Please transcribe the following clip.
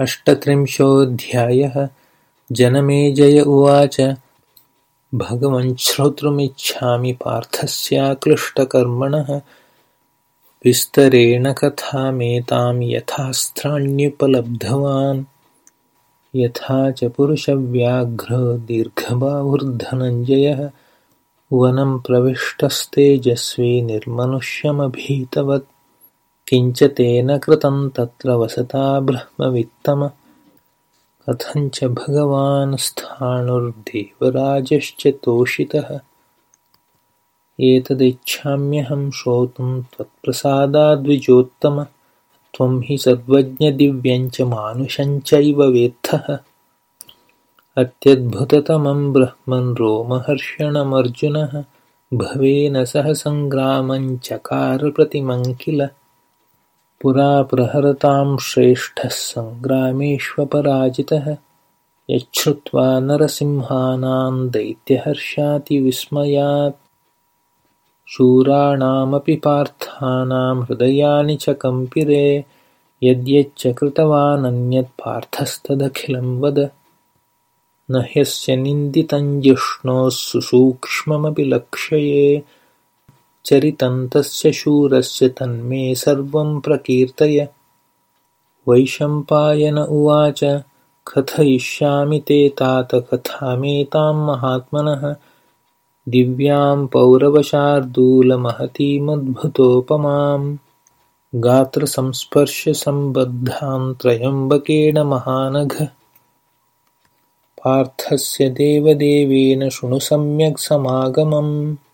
अष्टत्रिंशोऽध्यायः। जनमेजय उवाच। भगवन् श्रोतुमिच्छामि पार्थस्याक्लिष्टकर्मणः विस्तरेण कथामेतां यथास्त्राण्युपलब्धवान्। यथा च पुरुषव्याघ्रो दीर्घबाहुर्धनञ्जयः। वनं प्रविष्टस्तेजस्वी निर्मनुष्यमभीतवत् किञ्च तेन कृतं तत्र वसता ब्रह्मवित्तम। कथञ्च भगवान् स्थाणुर्देवराजश्च तोषितः एतदिच्छाम्यहं श्रोतुं त्वत्प्रसादाद्विजोत्तम। त्वं हि सर्वज्ञदिव्यञ्च मानुषञ्चैव वेत्थः। अत्यद्भुततमं ब्रह्मन् रोमहर्षणमर्जुनः। भवेन सह सङ्ग्रामञ्चकारप्रतिमं किल पुरा प्रहरतां श्रेष्ठः सङ्ग्रामेष्वपराजितः। यच्छ्रुत्वा नरसिंहानां दैत्यहर्षातिविस्मयात् शूराणामपि पार्थानां हृदयानि च कम्पिरे। यद्यच्च कृतवानन्यत् पार्थस्तदखिलं वद। न ह्यस्य निन्दितं सुसूक्ष्ममपि लक्ष्ये चरितं तस्य शूरस्य तन्मे सर्वं प्रकीर्तय। वैशम्पायन उवाच कथयिष्यामि ते तात कथामेतां महात्मनः। दिव्यां पौरवशार्दूलमहतीमद्भुतोपमां गात्रसंस्पर्शसम्बद्धां त्रयम्बकेण महानघ। पार्थस्य देवदेवेन शृणु सम्यक् समागमम्